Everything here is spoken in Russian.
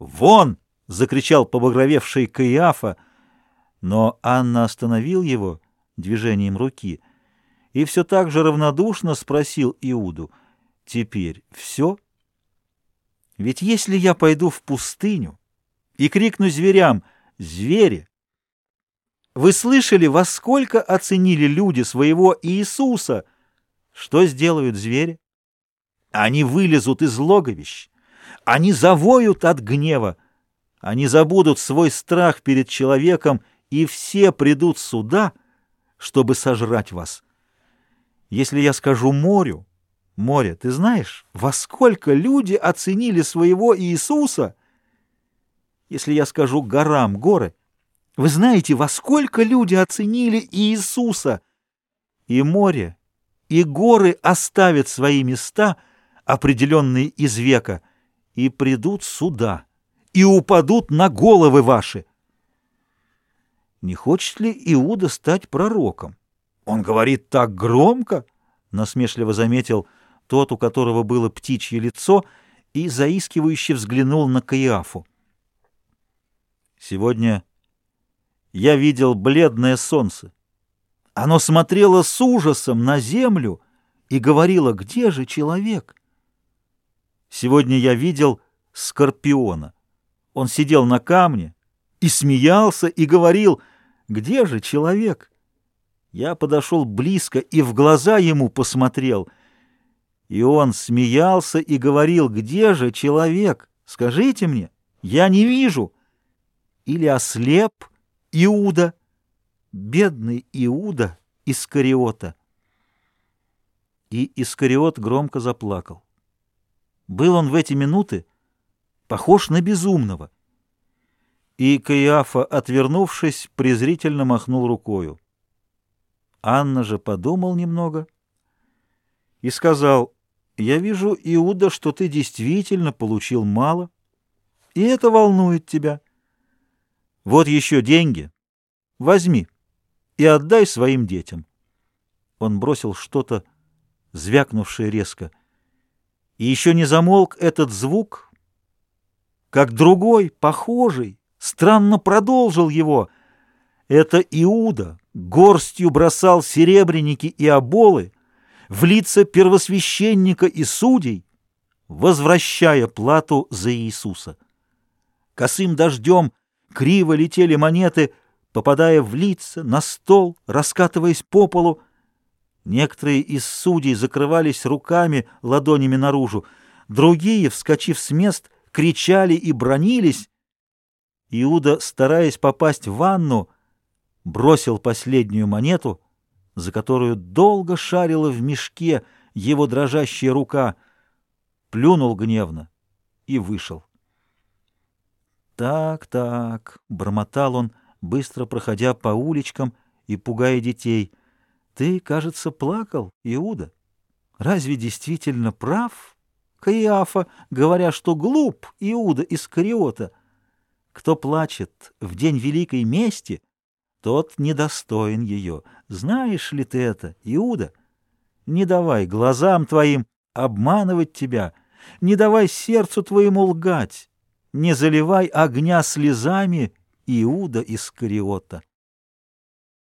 «Вон!» — закричал побагровевший Каиафа, но Анна остановил его движением руки и все так же равнодушно спросил Иуду, «Теперь все? Ведь если я пойду в пустыню и крикну зверям «Звери!» Вы слышали, во сколько оценили люди своего Иисуса? Что сделают звери? Они вылезут из логовищ, они завоют от гнева, они забудут свой страх перед человеком, и все придут сюда, чтобы сожрать вас. Если я скажу морю, море, ты знаешь, во сколько люди оценили своего Иисуса? Если я скажу горам, горы, вы знаете, во сколько люди оценили Иисуса? И море, и горы оставят свои места, определенные из века, и придут сюда, и упадут на головы ваши. Не хочет ли Иуда стать пророком? Он говорит так громко, насмешливо заметил тот, у которого было птичье лицо, и заискивающе взглянул на Каиафу. Сегодня я видел бледное солнце. Оно смотрело с ужасом на землю и говорило, где же человек? Сегодня я видел скорпиона. Он сидел на камне и смеялся и говорил, где же человек? Я подошел близко и в глаза ему посмотрел. И он смеялся и говорил, где же человек? Скажите мне, я не вижу. Или ослеп Иуда, бедный Иуда Искариота. И Искариот громко заплакал. Был он в эти минуты похож на безумного. И Каиафа, отвернувшись, презрительно махнул рукою. Анна же подумал немного и сказал, «Я вижу, Иуда, что ты действительно получил мало, и это волнует тебя. Вот еще деньги. Возьми и отдай своим детям». Он бросил что-то, звякнувшее резко — и еще не замолк этот звук, как другой, похожий, странно продолжил его. Это Иуда горстью бросал серебряники и оболы в лица первосвященника и судей, возвращая плату за Иисуса. Косым дождем криво летели монеты, попадая в лица, на стол, раскатываясь по полу, Некоторые из судей закрывались руками, ладонями наружу, другие, вскочив с мест, кричали и бронились. Иуда, стараясь попасть в ванну, бросил последнюю монету, за которую долго шарила в мешке его дрожащая рука, плюнул гневно и вышел. «Так, так», — бормотал он, быстро проходя по уличкам и пугая детей — ты, кажется, плакал, Иуда. Разве действительно прав Каиафа, говоря, что глуп Иуда из Кариота? Кто плачет в день великой мести, тот недостоин ее. Знаешь ли ты это, Иуда? Не давай глазам твоим обманывать тебя, не давай сердцу твоему лгать, не заливай огня слезами Иуда из Кариота.